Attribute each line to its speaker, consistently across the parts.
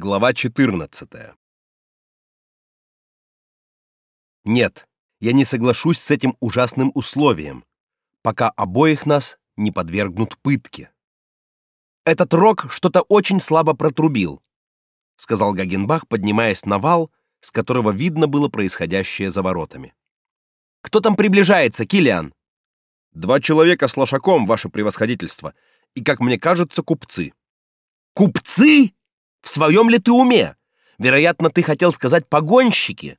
Speaker 1: Глава 14. Нет, я не соглашусь с этим ужасным условием, пока обоих нас не подвергнут пытке. Этот рок что-то очень слабо протрубил, сказал Гагенбах, поднимаясь на вал, с которого видно было происходящее за воротами. Кто там приближается, Килиан? Два человека с лошаком, ваше превосходительство, и, как мне кажется, купцы. Купцы? В своем ли ты уме? Вероятно, ты хотел сказать погонщики.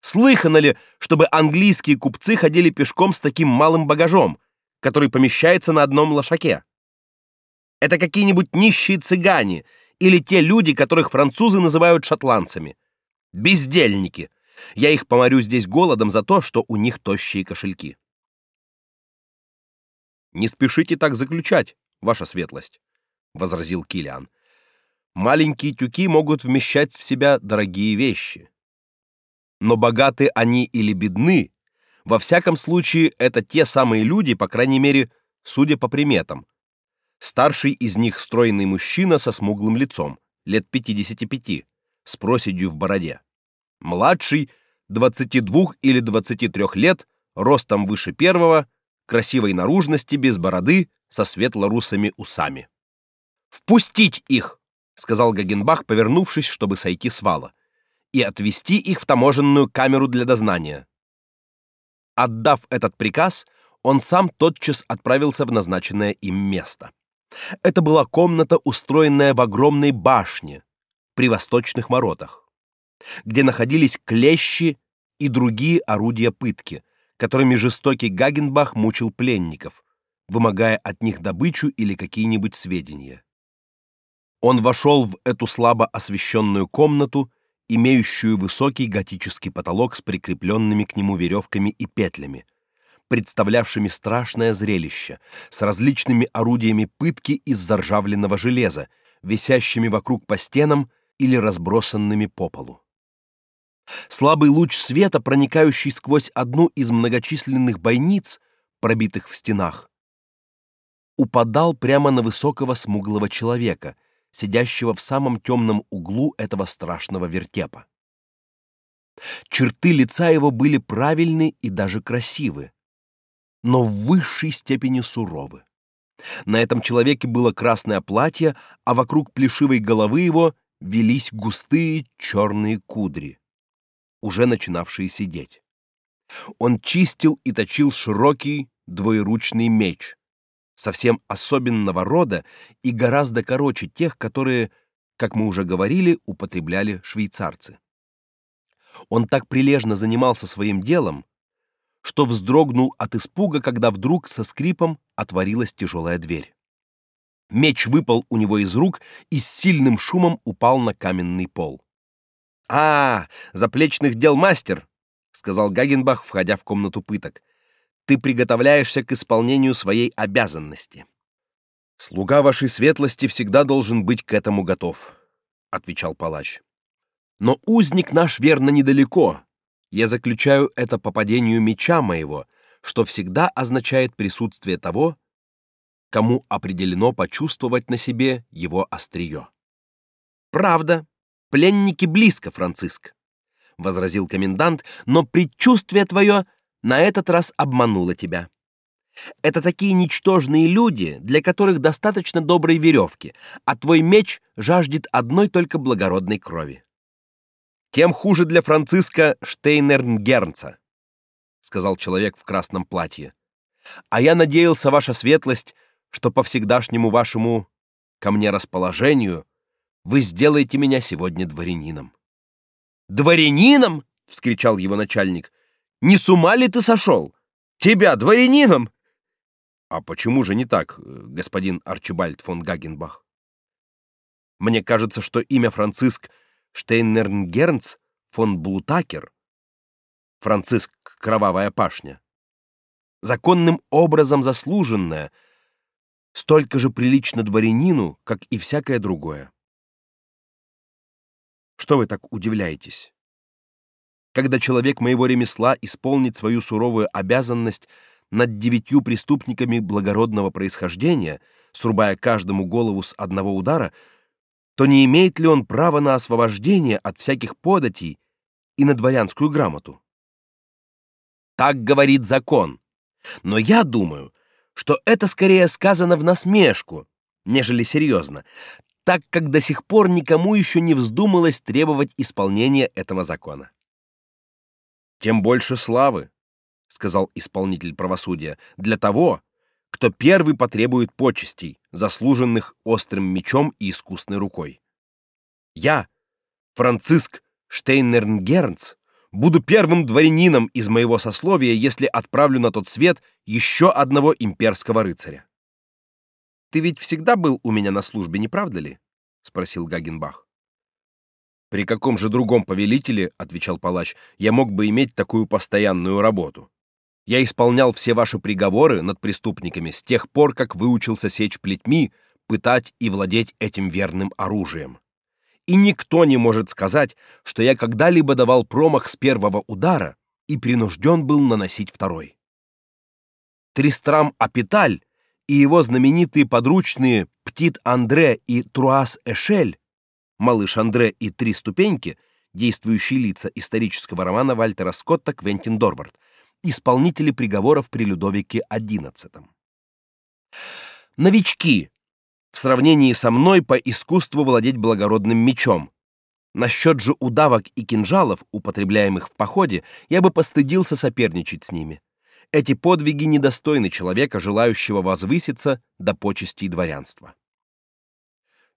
Speaker 1: Слыхано ли, чтобы английские купцы ходили пешком с таким малым багажом, который помещается на одном лошаке? Это какие-нибудь нищие цыгане или те люди, которых французы называют шотландцами. Бездельники. Я их поморю здесь голодом за то, что у них тощие кошельки. Не спешите так заключать, ваша светлость, возразил Килиан. Маленькие тюки могут вмещать в себя дорогие вещи. Но богаты они или бедны, во всяком случае это те самые люди, по крайней мере, судя по приметам. Старший из них стройный мужчина со смуглым лицом, лет 55, с проседью в бороде. Младший 22 или 23 лет, ростом выше первого, красивой наружности, без бороды, со светло-русыми усами. Впустить их, сказал Гагенбах, повернувшись, чтобы сойти с вала, и отвести их в таможенную камеру для дознания. Отдав этот приказ, он сам тотчас отправился в назначенное им место. Это была комната, устроенная в огромной башне при восточных воротах, где находились клещи и другие орудия пытки, которыми жестокий Гагенбах мучил пленников, вымогая от них добычу или какие-нибудь сведения. Он вошел в эту слабо освещенную комнату, имеющую высокий готический потолок с прикрепленными к нему веревками и петлями, представлявшими страшное зрелище с различными орудиями пытки из заржавленного железа, висящими вокруг по стенам или разбросанными по полу. Слабый луч света, проникающий сквозь одну из многочисленных бойниц, пробитых в стенах, упадал прямо на высокого смуглого человека — сидящего в самом темном углу этого страшного вертепа. Черты лица его были правильны и даже красивы, но в высшей степени суровы. На этом человеке было красное платье, а вокруг плешивой головы его велись густые черные кудри, уже начинавшие сидеть. Он чистил и точил широкий двоеручный меч, совсем особенного рода и гораздо короче тех, которые, как мы уже говорили, употребляли швейцарцы. Он так прилежно занимался своим делом, что вздрогнул от испуга, когда вдруг со скрипом отворилась тяжелая дверь. Меч выпал у него из рук и с сильным шумом упал на каменный пол. «А, заплечных дел мастер!» — сказал Гагенбах, входя в комнату пыток ты приготовляешься к исполнению своей обязанности. Слуга вашей светлости всегда должен быть к этому готов, отвечал палач. Но узник наш верно недалеко. Я заключаю это по падению меча моего, что всегда означает присутствие того, кому определено почувствовать на себе его острие. Правда, пленники близко, Франциск, возразил комендант, но предчувствие твое на этот раз обманула тебя. Это такие ничтожные люди, для которых достаточно доброй веревки, а твой меч жаждет одной только благородной крови. Тем хуже для Франциска Штейнернгернца, сказал человек в красном платье. А я надеялся, ваша светлость, что по всегдашнему вашему ко мне расположению вы сделаете меня сегодня дворянином. Дворянином? вскричал его начальник. Не с ума ли ты сошел? Тебя дворянином? А почему же не так, господин Арчибальд фон Гагенбах? Мне кажется, что имя Франциск Штейнернгернц фон Блутакер, Франциск Кровавая пашня, законным образом заслуженное, столько же прилично дворянину, как и всякое другое. Что вы так удивляетесь? Когда человек моего ремесла исполнит свою суровую обязанность над девятью преступниками благородного происхождения, срубая каждому голову с одного удара, то не имеет ли он право на освобождение от всяких податей и на дворянскую грамоту? Так говорит закон. Но я думаю, что это скорее сказано в насмешку, нежели серьезно, так как до сих пор никому еще не вздумалось требовать исполнения этого закона. Тем больше славы, сказал исполнитель правосудия, для того, кто первый потребует почестей, заслуженных острым мечом и искусной рукой. Я, Франциск Штейнернгернц, буду первым дворянином из моего сословия, если отправлю на тот свет еще одного имперского рыцаря. Ты ведь всегда был у меня на службе, не правда ли? спросил Гагенбах. При каком же другом повелителе, отвечал палач, я мог бы иметь такую постоянную работу? Я исполнял все ваши приговоры над преступниками с тех пор, как выучился сечь плетьми, пытать и владеть этим верным оружием. И никто не может сказать, что я когда-либо давал промах с первого удара и принужден был наносить второй. Тристрам Апиталь и его знаменитые подручные Птит Андре и Труас Эшель, Малыш Андре и Три ступеньки, действующие лица исторического романа Вальтера Скотта Квентин Дорвард, исполнители приговоров при Людовике XI. Новички в сравнении со мной по искусству владеть благородным мечом. Насчет же удавок и кинжалов, употребляемых в походе, я бы постыдился соперничать с ними. Эти подвиги недостойны человека, желающего возвыситься до почестей дворянства.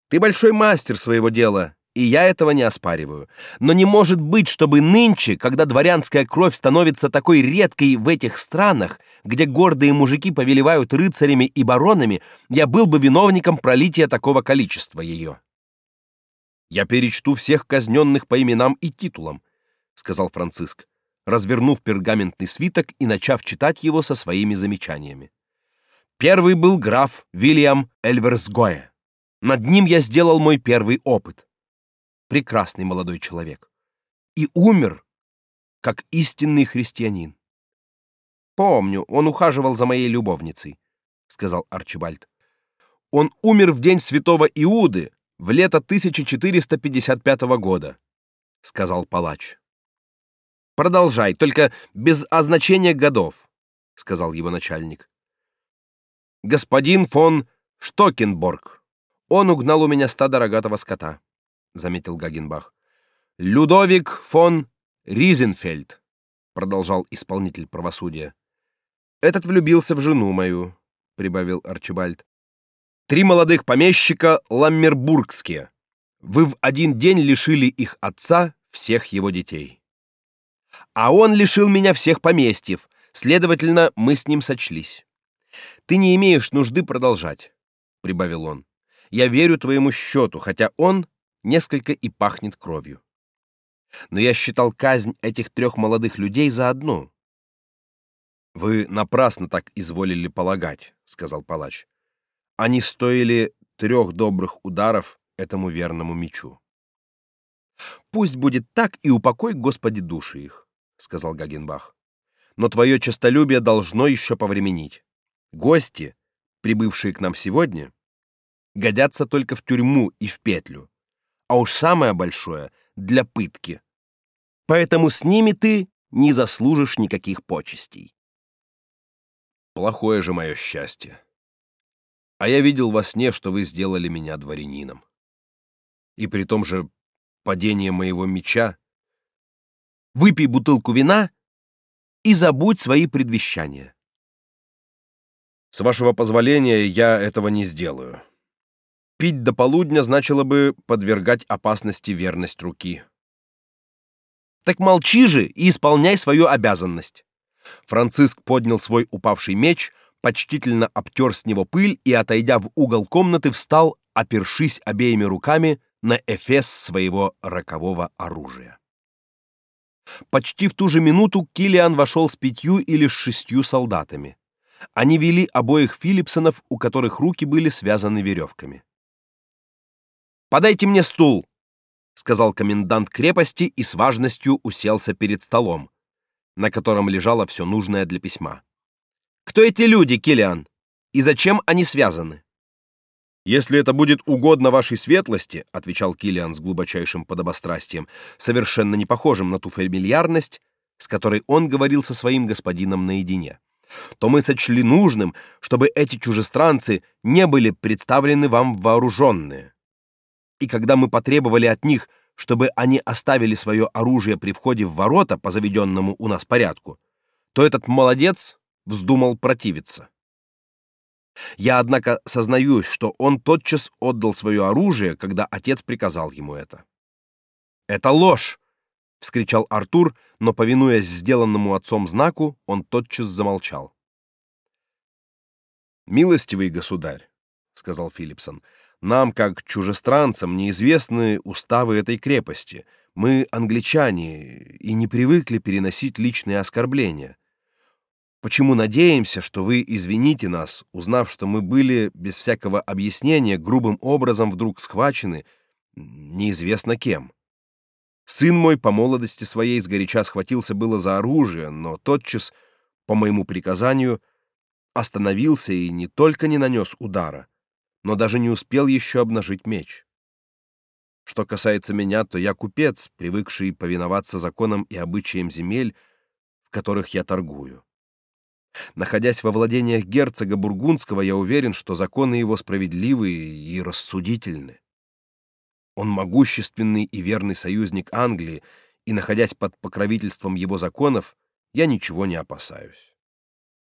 Speaker 1: Ты большой мастер своего дела, и я этого не оспариваю. Но не может быть, чтобы нынче, когда дворянская кровь становится такой редкой в этих странах, где гордые мужики повелевают рыцарями и баронами, я был бы виновником пролития такого количества ее. Я перечту всех казненных по именам и титулам, сказал Франциск, развернув пергаментный свиток и начав читать его со своими замечаниями. Первый был граф Вильям Эльверсгоя. Над ним я сделал мой первый опыт прекрасный молодой человек, и умер как истинный христианин. Помню, он ухаживал за моей любовницей, сказал Арчибальд. Он умер в день святого Иуды в лето 1455 года, сказал палач. Продолжай, только без означения годов, сказал его начальник. Господин фон Штокенборг. Он угнал у меня стадо рогатого скота заметил Гагенбах. Людовик фон Ризенфельд, продолжал исполнитель правосудия. Этот влюбился в жену мою, прибавил Арчибальд. Три молодых помещика ламмербургские. Вы в один день лишили их отца всех его детей. А он лишил меня всех поместьев, следовательно, мы с ним сочлись. Ты не имеешь нужды продолжать, прибавил он. Я верю твоему счету, хотя он несколько и пахнет кровью. Но я считал казнь этих трех молодых людей за одну. Вы напрасно так изволили полагать, сказал палач. Они стоили трех добрых ударов этому верному мечу. Пусть будет так и упокой, Господи, души их, сказал Гагенбах. Но твое честолюбие должно еще повременить. Гости, прибывшие к нам сегодня, годятся только в тюрьму и в петлю а уж самое большое для пытки. Поэтому с ними ты не заслужишь никаких почестей. Плохое же мое счастье. А я видел во сне, что вы сделали меня дворянином. И при том же падение моего меча. Выпей бутылку вина и забудь свои предвещания. С вашего позволения я этого не сделаю. Пить до полудня значило бы подвергать опасности верность руки. Так молчи же и исполняй свою обязанность. Франциск поднял свой упавший меч, почтительно обтер с него пыль и, отойдя в угол комнаты, встал, опершись обеими руками на эфес своего рокового оружия. Почти в ту же минуту Килиан вошел с пятью или шестью солдатами. Они вели обоих Филипсонов, у которых руки были связаны веревками. Подайте мне стул, сказал комендант крепости и с важностью уселся перед столом, на котором лежало все нужное для письма. Кто эти люди, Килиан? И зачем они связаны? Если это будет угодно вашей светлости, отвечал Килиан с глубочайшим подобострастием, совершенно не похожим на ту фамильярность, с которой он говорил со своим господином наедине, то мы сочли нужным, чтобы эти чужестранцы не были представлены вам вооруженные. И когда мы потребовали от них, чтобы они оставили свое оружие при входе в ворота по заведенному у нас порядку, то этот молодец вздумал противиться. Я, однако, сознаюсь, что он тотчас отдал свое оружие, когда отец приказал ему это. «Это ложь!» — вскричал Артур, но, повинуясь сделанному отцом знаку, он тотчас замолчал. «Милостивый государь», — сказал Филипсон, — «нам, как чужестранцам, неизвестны уставы этой крепости. Мы англичане и не привыкли переносить личные оскорбления. Почему надеемся, что вы извините нас, узнав, что мы были без всякого объяснения грубым образом вдруг схвачены неизвестно кем? Сын мой по молодости своей сгоряча схватился было за оружие, но тотчас, по моему приказанию, остановился и не только не нанес удара, но даже не успел еще обнажить меч. Что касается меня, то я купец, привыкший повиноваться законам и обычаям земель, в которых я торгую. Находясь во владениях герцога бургундского, я уверен, что законы его справедливы и рассудительны. Он могущественный и верный союзник Англии, и находясь под покровительством его законов, я ничего не опасаюсь.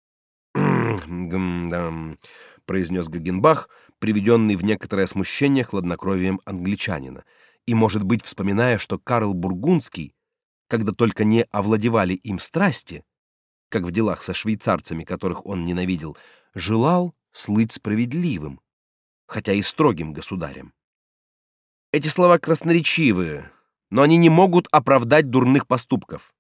Speaker 1: «Гм-дам», — произнес Гагенбах, приведенный в некоторое смущение хладнокровием англичанина, и, может быть, вспоминая, что Карл Бургундский, когда только не овладевали им страсти, как в делах со швейцарцами, которых он ненавидел, желал слыть справедливым, хотя и строгим государем. Эти слова красноречивы, но они не могут оправдать дурных поступков.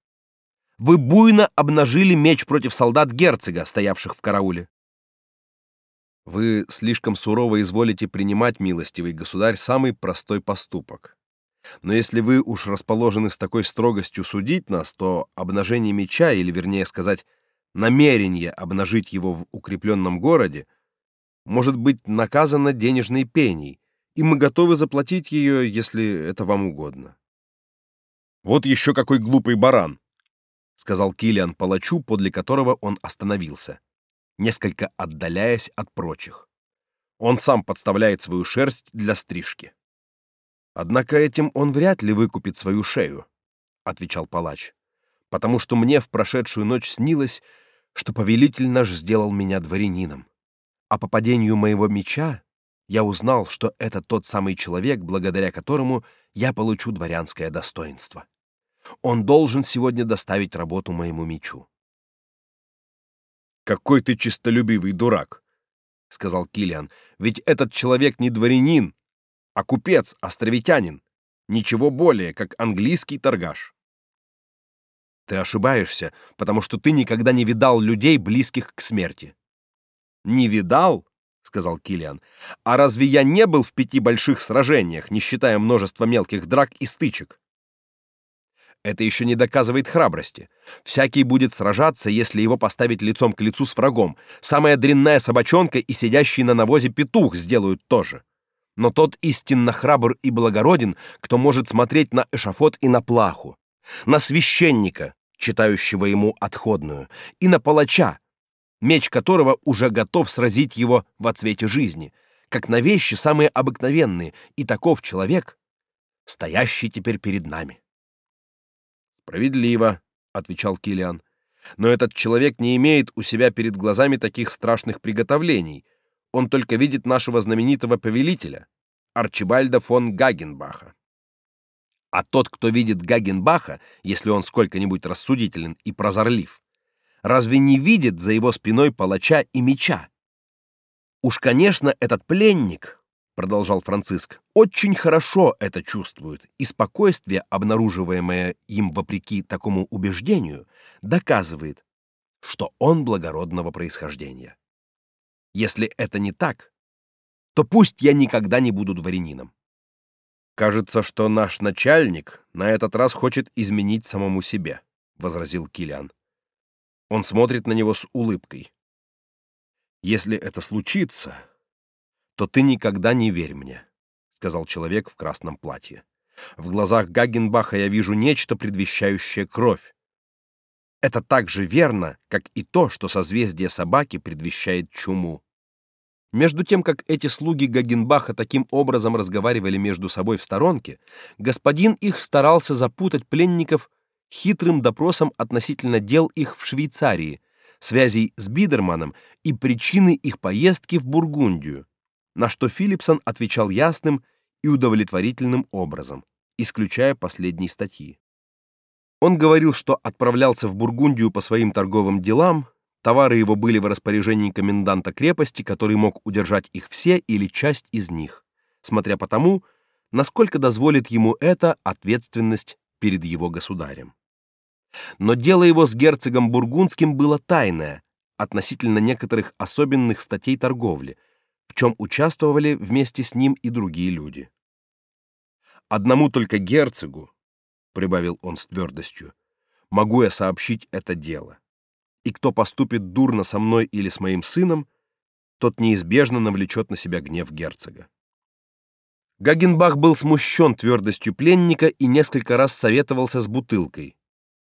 Speaker 1: Вы буйно обнажили меч против солдат герцога, стоявших в карауле. Вы слишком сурово изволите принимать, милостивый государь, самый простой поступок. Но если вы уж расположены с такой строгостью судить нас, то обнажение меча, или вернее сказать, намерение обнажить его в укрепленном городе, может быть наказано денежной пеней, и мы готовы заплатить ее, если это вам угодно. Вот еще какой глупый баран, сказал Килиан палачу, подле которого он остановился, несколько отдаляясь от прочих. Он сам подставляет свою шерсть для стрижки. Однако этим он вряд ли выкупит свою шею, отвечал палач, потому что мне в прошедшую ночь снилось, что повелитель наш сделал меня дворянином. А по падению моего меча я узнал, что это тот самый человек, благодаря которому я получу дворянское достоинство. Он должен сегодня доставить работу моему мечу. Какой ты чистолюбивый дурак, сказал Килиан. Ведь этот человек не дворянин, а купец, островитянин, ничего более, как английский торгаш. Ты ошибаешься, потому что ты никогда не видал людей, близких к смерти. Не видал? сказал Килиан. А разве я не был в пяти больших сражениях, не считая множества мелких драк и стычек? Это еще не доказывает храбрости. Всякий будет сражаться, если его поставить лицом к лицу с врагом. Самая дрянная собачонка и сидящий на навозе петух сделают то же но тот истинно храбр и благороден, кто может смотреть на эшафот и на плаху, на священника, читающего ему отходную, и на палача, меч которого уже готов сразить его в отсвете жизни, как на вещи самые обыкновенные, и таков человек, стоящий теперь перед нами. Справедливо, отвечал Килиан. Но этот человек не имеет у себя перед глазами таких страшных приготовлений, он только видит нашего знаменитого повелителя, Арчибальда фон Гагенбаха. А тот, кто видит Гагенбаха, если он сколько-нибудь рассудителен и прозорлив, разве не видит за его спиной палача и меча? Уж, конечно, этот пленник, продолжал Франциск, очень хорошо это чувствует, и спокойствие, обнаруживаемое им вопреки такому убеждению, доказывает, что он благородного происхождения. Если это не так, то пусть я никогда не буду дворянином. Кажется, что наш начальник на этот раз хочет изменить самому себе, возразил Килиан. Он смотрит на него с улыбкой. Если это случится, то ты никогда не верь мне, сказал человек в красном платье. В глазах Гагенбаха я вижу нечто предвещающее кровь. Это так же верно, как и то, что созвездие собаки предвещает чуму. Между тем, как эти слуги Гагенбаха таким образом разговаривали между собой в сторонке, господин их старался запутать пленников хитрым допросом относительно дел их в Швейцарии, связей с Бидерманом и причины их поездки в Бургундию, на что Филипсон отвечал ясным и удовлетворительным образом, исключая последней статьи. Он говорил, что отправлялся в Бургундию по своим торговым делам, Товары его были в распоряжении коменданта крепости, который мог удержать их все или часть из них, смотря по тому, насколько дозволит ему это ответственность перед его государем. Но дело его с герцогом бургундским было тайное относительно некоторых особенных статей торговли, в чем участвовали вместе с ним и другие люди. Одному только герцогу, прибавил он с твердостью, могу я сообщить это дело и кто поступит дурно со мной или с моим сыном, тот неизбежно навлечет на себя гнев герцога. Гагенбах был смущен твердостью пленника и несколько раз советовался с бутылкой,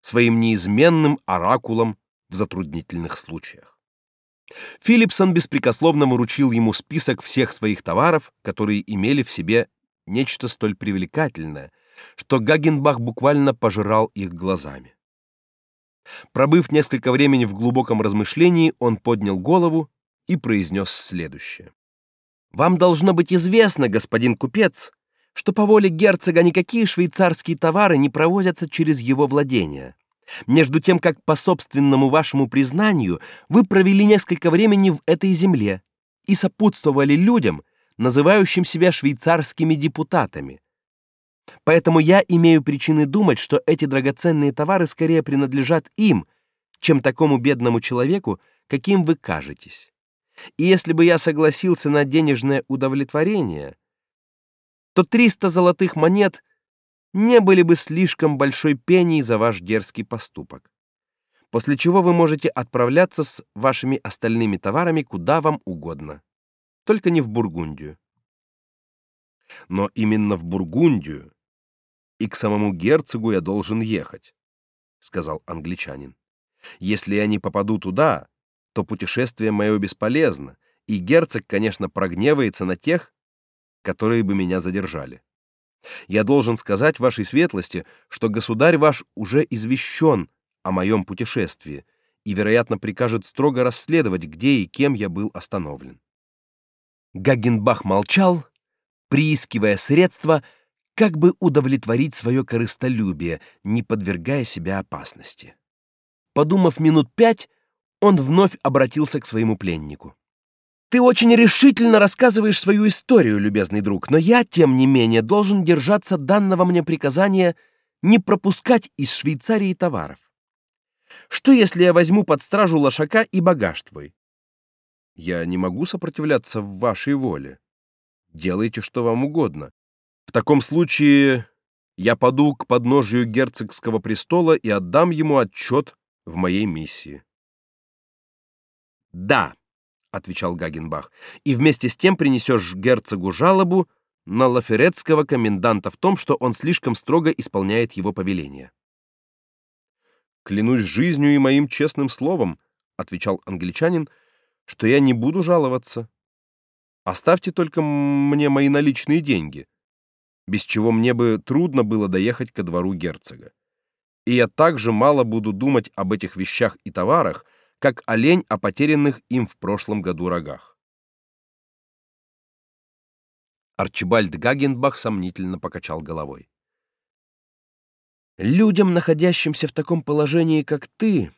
Speaker 1: своим неизменным оракулом в затруднительных случаях. Филипсон беспрекословно вручил ему список всех своих товаров, которые имели в себе нечто столь привлекательное, что Гагенбах буквально пожирал их глазами. Пробыв несколько времени в глубоком размышлении, он поднял голову и произнес следующее: Вам должно быть известно, господин купец, что по воле герцога никакие швейцарские товары не провозятся через его владения. Между тем, как по собственному вашему признанию вы провели несколько времени в этой земле и сопутствовали людям, называющим себя швейцарскими депутатами, Поэтому я имею причины думать, что эти драгоценные товары скорее принадлежат им, чем такому бедному человеку, каким вы кажетесь. И если бы я согласился на денежное удовлетворение, то 300 золотых монет не были бы слишком большой пеней за ваш дерзкий поступок. После чего вы можете отправляться с вашими остальными товарами куда вам угодно, только не в Бургундию. Но именно в Бургундию и к самому герцогу я должен ехать, сказал англичанин. Если я не попаду туда, то путешествие мое бесполезно, и герцог, конечно, прогневается на тех, которые бы меня задержали. Я должен сказать вашей светлости, что государь ваш уже извещен о моем путешествии и, вероятно, прикажет строго расследовать, где и кем я был остановлен. Гагенбах молчал, приискивая средства, как бы удовлетворить свое корыстолюбие, не подвергая себя опасности. Подумав минут пять, он вновь обратился к своему пленнику. Ты очень решительно рассказываешь свою историю, любезный друг, но я, тем не менее, должен держаться данного мне приказания не пропускать из Швейцарии товаров. Что если я возьму под стражу лошака и багаж твой? Я не могу сопротивляться вашей воле. Делайте, что вам угодно. В таком случае я поду к подножию герцогского престола и отдам ему отчет в моей миссии. Да, отвечал Гагенбах. И вместе с тем принесешь герцогу жалобу на лаферетского коменданта в том, что он слишком строго исполняет его повеления. Клянусь жизнью и моим честным словом, отвечал англичанин, что я не буду жаловаться. Оставьте только мне мои наличные деньги без чего мне бы трудно было доехать ко двору герцога. И я также мало буду думать об этих вещах и товарах, как олень о потерянных им в прошлом году рогах. Арчибальд Гагенбах сомнительно покачал головой. Людям, находящимся в таком положении, как ты,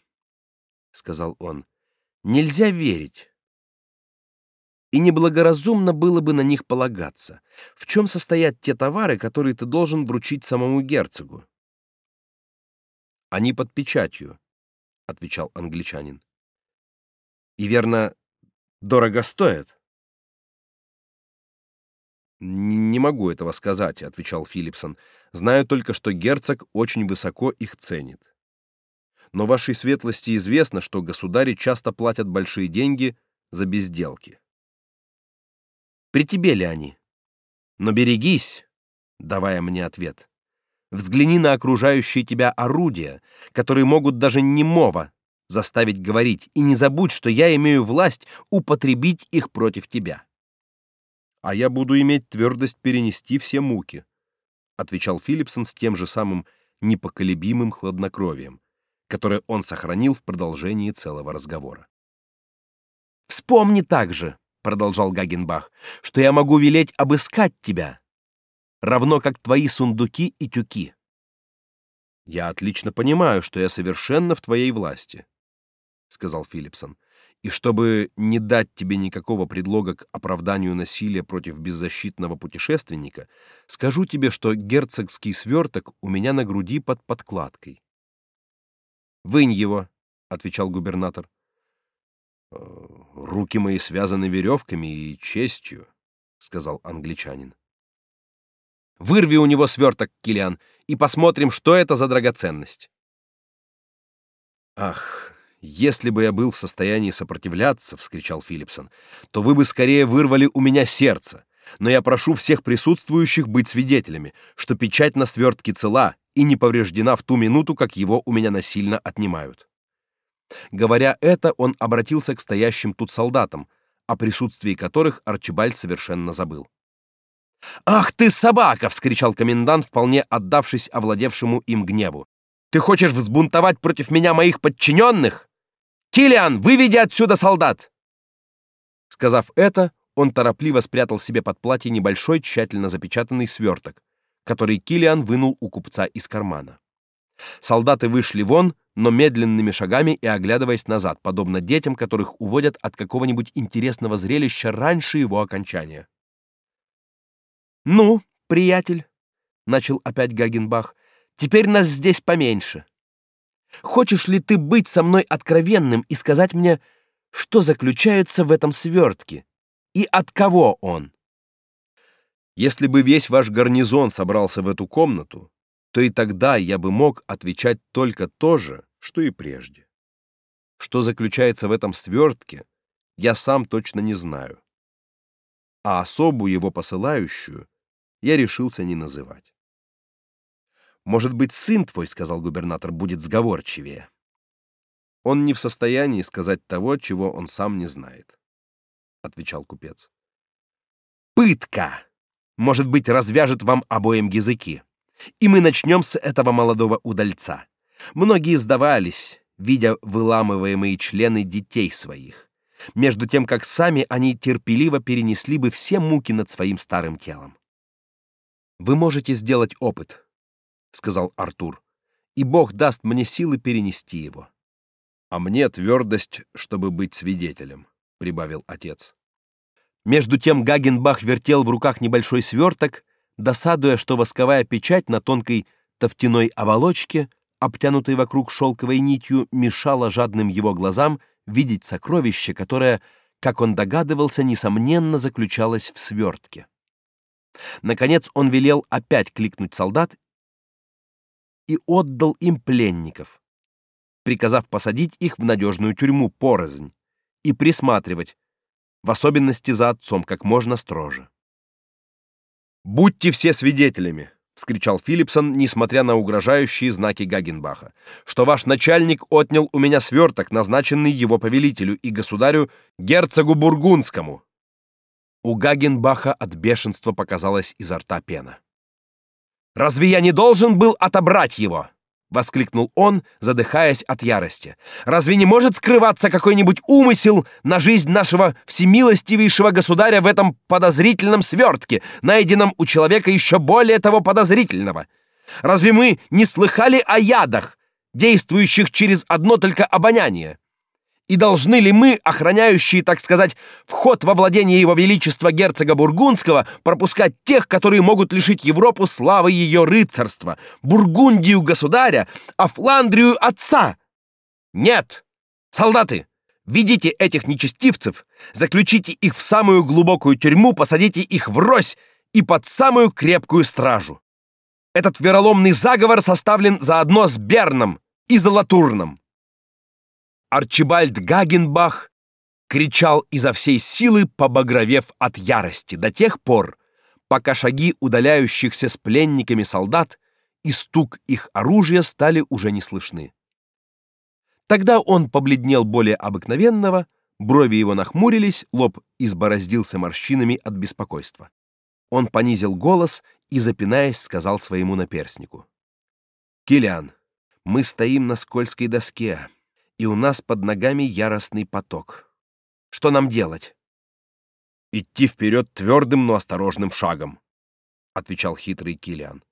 Speaker 1: сказал он, нельзя верить и неблагоразумно было бы на них полагаться. В чем состоят те товары, которые ты должен вручить самому герцогу? Они под печатью, отвечал англичанин. И верно, дорого стоят. Не могу этого сказать, отвечал Филипсон. Знаю только, что герцог очень высоко их ценит. Но вашей светлости известно, что государи часто платят большие деньги за безделки. При тебе ли они? Но берегись, давая мне ответ. Взгляни на окружающие тебя орудия, которые могут даже немого заставить говорить, и не забудь, что я имею власть употребить их против тебя. А я буду иметь твердость перенести все муки, отвечал Филипсон с тем же самым непоколебимым хладнокровием, которое он сохранил в продолжении целого разговора. Вспомни также, продолжал Гагенбах, что я могу велеть обыскать тебя, равно как твои сундуки и тюки. Я отлично понимаю, что я совершенно в твоей власти, сказал Филипсон. И чтобы не дать тебе никакого предлога к оправданию насилия против беззащитного путешественника, скажу тебе, что герцогский сверток у меня на груди под подкладкой. Вынь его, отвечал губернатор. «Э, руки мои связаны веревками и честью, сказал англичанин. Вырви у него сверток, Килиан, и посмотрим, что это за драгоценность. Ах, если бы я был в состоянии сопротивляться, вскричал Филипсон, то вы бы скорее вырвали у меня сердце. Но я прошу всех присутствующих быть свидетелями, что печать на свертке цела и не повреждена в ту минуту, как его у меня насильно отнимают. Говоря это, он обратился к стоящим тут солдатам, о присутствии которых Арчибальд совершенно забыл. «Ах ты, собака!» — вскричал комендант, вполне отдавшись овладевшему им гневу. «Ты хочешь взбунтовать против меня моих подчиненных? Килиан, выведи отсюда солдат!» Сказав это, он торопливо спрятал себе под платье небольшой, тщательно запечатанный сверток, который Килиан вынул у купца из кармана. Солдаты вышли вон, но медленными шагами и оглядываясь назад, подобно детям, которых уводят от какого-нибудь интересного зрелища раньше его окончания. Ну, приятель, начал опять Гагенбах. Теперь нас здесь поменьше. Хочешь ли ты быть со мной откровенным и сказать мне, что заключается в этом свертке и от кого он? Если бы весь ваш гарнизон собрался в эту комнату, то и тогда я бы мог отвечать только то же, что и прежде. Что заключается в этом свертке, я сам точно не знаю. А особу его посылающую я решился не называть. Может быть, сын твой, сказал губернатор, будет сговорчивее. Он не в состоянии сказать того, чего он сам не знает, отвечал купец. Пытка, может быть, развяжет вам обоим языки, и мы начнем с этого молодого удальца. Многие сдавались, видя выламываемые члены детей своих, между тем как сами они терпеливо перенесли бы все муки над своим старым телом. Вы можете сделать опыт, сказал Артур. И Бог даст мне силы перенести его. А мне твердость, чтобы быть свидетелем, прибавил отец. Между тем Гагенбах вертел в руках небольшой сверток, досадуя, что восковая печать на тонкой тофтяной оболочке, обтянутой вокруг шелковой нитью, мешала жадным его глазам видеть сокровище, которое, как он догадывался, несомненно заключалось в свертке. Наконец он велел опять кликнуть солдат и отдал им пленников, приказав посадить их в надежную тюрьму порознь и присматривать, в особенности за отцом, как можно строже. Будьте все свидетелями, вскричал Филипсон, несмотря на угрожающие знаки Гагенбаха, что ваш начальник отнял у меня сверток, назначенный его повелителю и государю герцогу бургундскому. У Гагенбаха от бешенства показалась изо рта пена. Разве я не должен был отобрать его? воскликнул он, задыхаясь от ярости. Разве не может скрываться какой-нибудь умысел на жизнь нашего всемилостивейшего государя в этом подозрительном свертке, найденном у человека еще более того подозрительного? Разве мы не слыхали о ядах, действующих через одно только обоняние? И должны ли мы, охраняющие, так сказать, вход во владение его величества герцога бургундского, пропускать тех, которые могут лишить Европу славы ее рыцарства, Бургундию государя, а Фландрию отца? Нет. Солдаты, ведите этих нечестивцев, заключите их в самую глубокую тюрьму, посадите их врозь и под самую крепкую стражу. Этот вероломный заговор составлен заодно с Берном и Золотурном. Арчибальд Гагенбах кричал изо всей силы, побагровев от ярости, до тех пор, пока шаги удаляющихся с пленниками солдат и стук их оружия стали уже не слышны. Тогда он побледнел более обыкновенного, брови его нахмурились, лоб избороздился морщинами от беспокойства. Он понизил голос и, запинаясь, сказал своему наперснику. «Килиан, мы стоим на скользкой доске, и у нас под ногами яростный поток. Что нам делать?» «Идти вперед твердым, но осторожным шагом», — отвечал хитрый Килиан.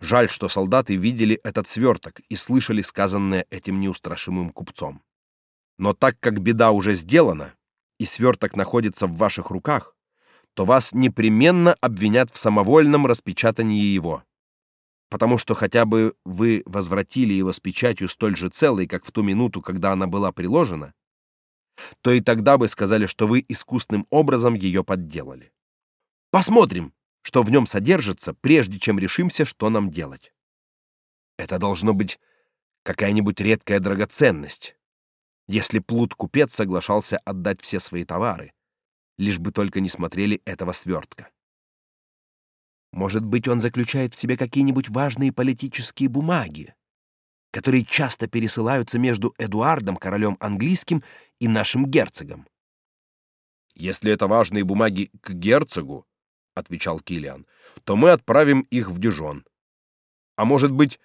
Speaker 1: Жаль, что солдаты видели этот сверток и слышали сказанное этим неустрашимым купцом. Но так как беда уже сделана, и сверток находится в ваших руках, то вас непременно обвинят в самовольном распечатании его. Потому что хотя бы вы возвратили его с печатью столь же целой, как в ту минуту, когда она была приложена, то и тогда бы сказали, что вы искусным образом ее подделали. Посмотрим, что в нем содержится, прежде чем решимся, что нам делать. Это должно быть какая-нибудь редкая драгоценность, если плут-купец соглашался отдать все свои товары, лишь бы только не смотрели этого свертка. Может быть, он заключает в себе какие-нибудь важные политические бумаги, которые часто пересылаются между Эдуардом, королем английским, и нашим герцогом. Если это важные бумаги к герцогу, отвечал Килиан, то мы отправим их в Дижон. А может быть,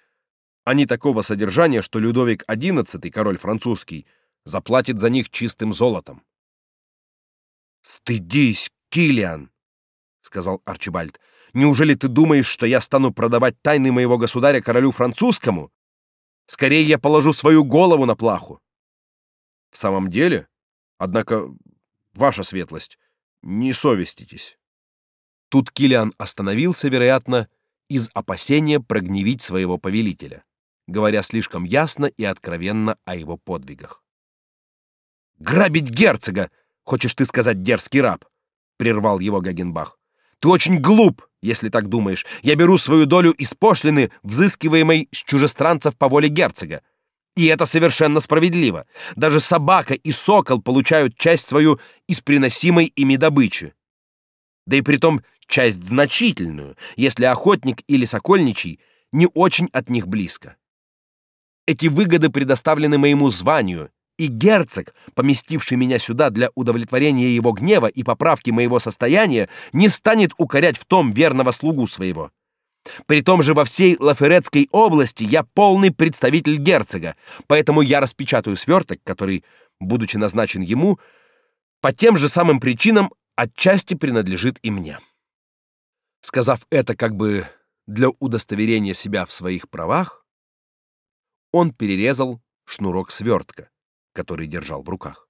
Speaker 1: они такого содержания, что Людовик XI, король французский, заплатит за них чистым золотом. Стыдись, Килиан, сказал Арчибальд. Неужели ты думаешь, что я стану продавать тайны моего государя королю французскому? Скорее я положу свою голову на плаху. В самом деле, однако, ваша светлость, не совеститесь. Тут Килиан остановился, вероятно, из опасения прогневить своего повелителя, говоря слишком ясно и откровенно о его подвигах. «Грабить герцога! Хочешь ты сказать, дерзкий раб?» — прервал его Гагенбах. «Ты очень глуп, если так думаешь. Я беру свою долю из пошлины, взыскиваемой с чужестранцев по воле герцога. И это совершенно справедливо. Даже собака и сокол получают часть свою из приносимой ими добычи. Да и притом часть значительную, если охотник или сокольничий не очень от них близко. Эти выгоды предоставлены моему званию, и герцог, поместивший меня сюда для удовлетворения его гнева и поправки моего состояния, не станет укорять в том верного слугу своего. При том же во всей Лаферетской области я полный представитель герцога, поэтому я распечатаю сверток, который, будучи назначен ему, по тем же самым причинам отчасти принадлежит и мне. Сказав это как бы для удостоверения себя в своих правах, он перерезал шнурок свертка, который держал в руках,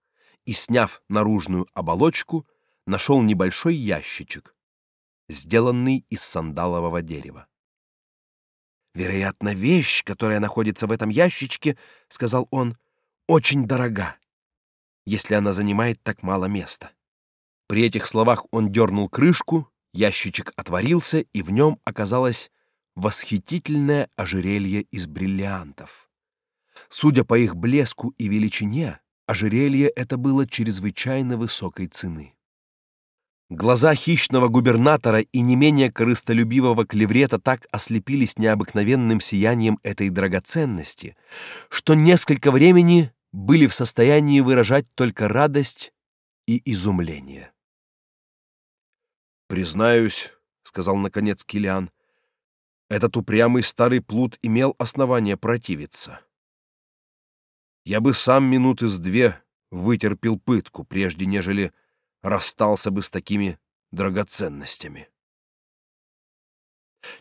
Speaker 1: и, сняв наружную оболочку, нашел небольшой ящичек, сделанный из сандалового дерева. Вероятно, вещь, которая находится в этом ящичке, сказал он, очень дорога, если она занимает так мало места. При этих словах он дернул крышку, Ящичек отворился, и в нем оказалось восхитительное ожерелье из бриллиантов. Судя по их блеску и величине, ожерелье это было чрезвычайно высокой цены. Глаза хищного губернатора и не менее корыстолюбивого клеврета так ослепились необыкновенным сиянием этой драгоценности, что несколько времени были в состоянии выражать только радость и изумление. Признаюсь, сказал наконец Килиан, этот упрямый старый плут имел основание противиться. Я бы сам минуты с две вытерпел пытку, прежде нежели расстался бы с такими драгоценностями.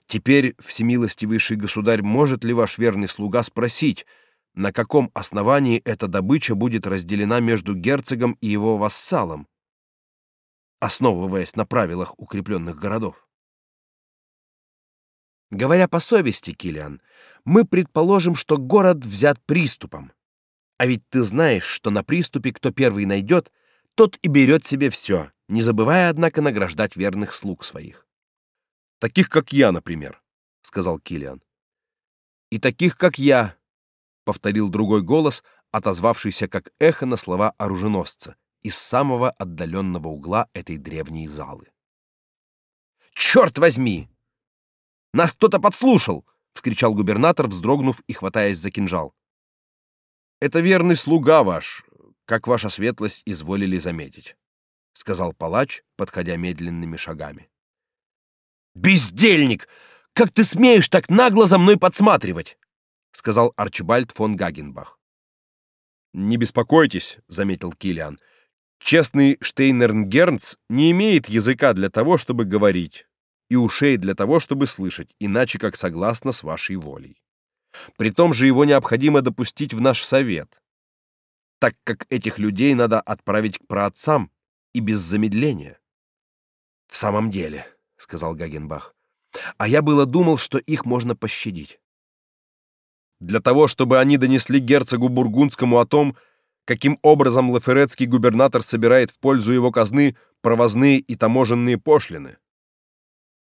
Speaker 1: Теперь, всемилостивейший государь, может ли ваш верный слуга спросить, на каком основании эта добыча будет разделена между герцогом и его вассалом, основываясь на правилах укрепленных городов. Говоря по совести, Килиан, мы предположим, что город взят приступом. А ведь ты знаешь, что на приступе кто первый найдет, тот и берет себе все, не забывая, однако, награждать верных слуг своих. Таких, как я, например, сказал Килиан. И таких, как я, повторил другой голос, отозвавшийся как эхо на слова оруженосца из самого отдаленного угла этой древней залы. «Черт возьми! Нас кто-то подслушал!» — вскричал губернатор, вздрогнув и хватаясь за кинжал. «Это верный слуга ваш, как ваша светлость изволили заметить», — сказал палач, подходя медленными шагами. «Бездельник! Как ты смеешь так нагло за мной подсматривать?» — сказал Арчибальд фон Гагенбах. «Не беспокойтесь», — заметил Килиан. «Честный Штейнернгернц не имеет языка для того, чтобы говорить, и ушей для того, чтобы слышать, иначе как согласно с вашей волей. При том же его необходимо допустить в наш совет, так как этих людей надо отправить к праотцам и без замедления». «В самом деле», — сказал Гагенбах, — «а я было думал, что их можно пощадить» для того, чтобы они донесли герцогу бургундскому о том, каким образом лаферецкий губернатор собирает в пользу его казны провозные и таможенные пошлины.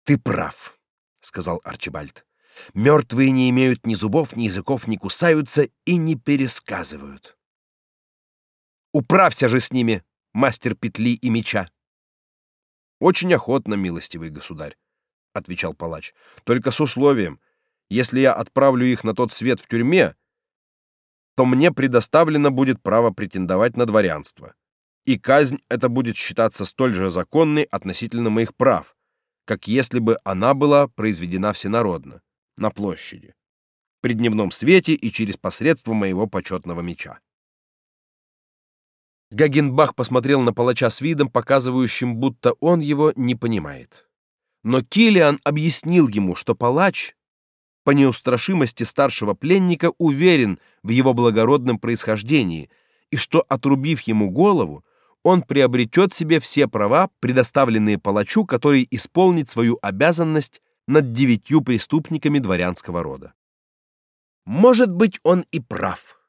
Speaker 1: Ты прав, сказал Арчибальд. Мертвые не имеют ни зубов, ни языков, не кусаются и не пересказывают. Управься же с ними, мастер петли и меча. Очень охотно, милостивый государь, отвечал палач. Только с условием, если я отправлю их на тот свет в тюрьме, то мне предоставлено будет право претендовать на дворянство. И казнь эта будет считаться столь же законной относительно моих прав, как если бы она была произведена всенародно, на площади, при дневном свете и через посредство моего почетного меча. Гагенбах посмотрел на палача с видом, показывающим, будто он его не понимает. Но Килиан объяснил ему, что палач по неустрашимости старшего пленника уверен в его благородном происхождении и что отрубив ему голову, он приобретет себе все права, предоставленные палачу, который исполнит свою обязанность над девятью преступниками дворянского рода. Может быть, он и прав,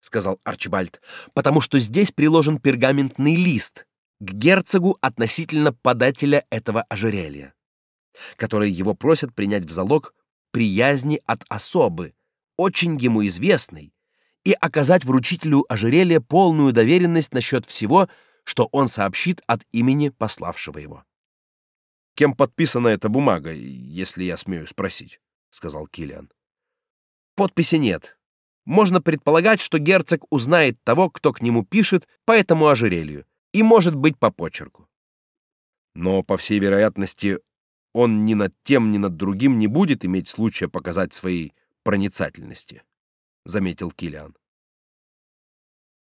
Speaker 1: сказал Арчибальд, потому что здесь приложен пергаментный лист к герцогу относительно подателя этого ожерелья, который его просят принять в залог приязни от особы, очень ему известной, и оказать вручителю ожерелья полную доверенность насчет всего, что он сообщит от имени пославшего его. Кем подписана эта бумага, если я смею спросить, сказал Килиан. Подписи нет. Можно предполагать, что герцог узнает того, кто к нему пишет по этому ожерелью, и может быть по почерку. Но по всей вероятности он ни над тем, ни над другим не будет иметь случая показать своей проницательности, заметил Килиан.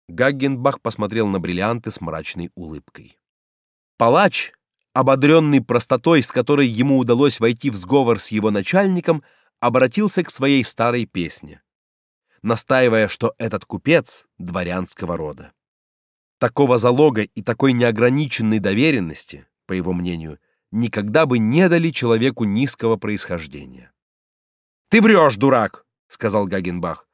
Speaker 1: Гаггенбах посмотрел на бриллианты с мрачной улыбкой. Палач, ободренный простотой, с которой ему удалось войти в сговор с его начальником, обратился к своей старой песне, настаивая, что этот купец дворянского рода. Такого залога и такой неограниченной доверенности, по его мнению, никогда бы не дали человеку низкого происхождения. Ты врешь, дурак, сказал Гагенбах.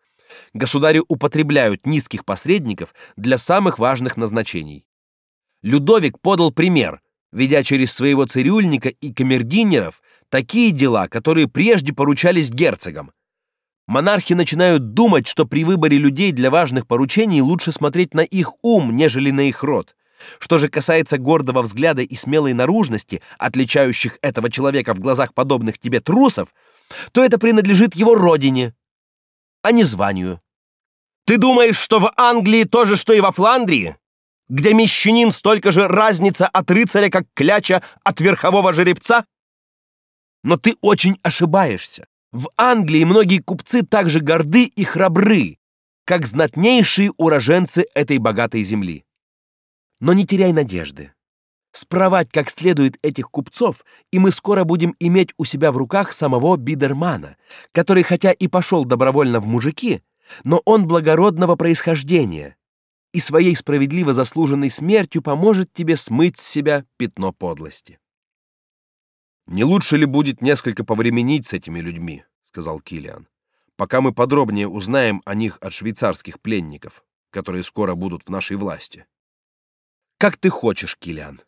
Speaker 1: Государи употребляют низких посредников для самых важных назначений. Людовик подал пример, ведя через своего цирюльника и камердинеров такие дела, которые прежде поручались герцогам. Монархи начинают думать, что при выборе людей для важных поручений лучше смотреть на их ум, нежели на их род. Что же касается гордого взгляда и смелой наружности, отличающих этого человека в глазах подобных тебе трусов, то это принадлежит его родине, а не званию. Ты думаешь, что в Англии то же, что и во Фландрии, где мещанин столько же разница от рыцаря, как кляча от верхового жеребца? Но ты очень ошибаешься. В Англии многие купцы так же горды и храбры, как знатнейшие уроженцы этой богатой земли. Но не теряй надежды. Спровать как следует этих купцов, и мы скоро будем иметь у себя в руках самого Бидермана, который хотя и пошел добровольно в мужики, но он благородного происхождения и своей справедливо заслуженной смертью поможет тебе смыть с себя пятно подлости. Не лучше ли будет несколько повременить с этими людьми, сказал Килиан, пока мы подробнее узнаем о них от швейцарских пленников, которые скоро будут в нашей власти. Как ты хочешь, Килиан,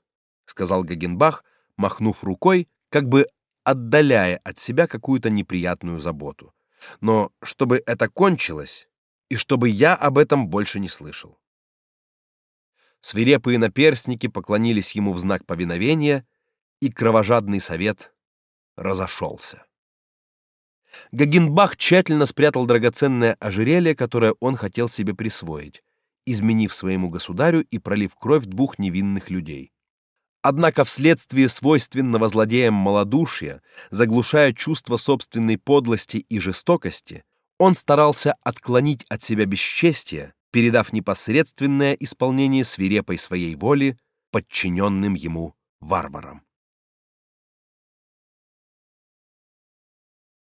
Speaker 1: сказал Гагенбах, махнув рукой, как бы отдаляя от себя какую-то неприятную заботу. Но чтобы это кончилось и чтобы я об этом больше не слышал. Свирепые наперстники поклонились ему в знак повиновения, и кровожадный совет разошелся. Гагенбах тщательно спрятал драгоценное ожерелье, которое он хотел себе присвоить, изменив своему государю и пролив кровь двух невинных людей. Однако вследствие свойственного злодеям малодушия, заглушая чувство собственной подлости и жестокости, он старался отклонить от себя бесчестие, передав непосредственное исполнение свирепой своей воли подчиненным ему варварам.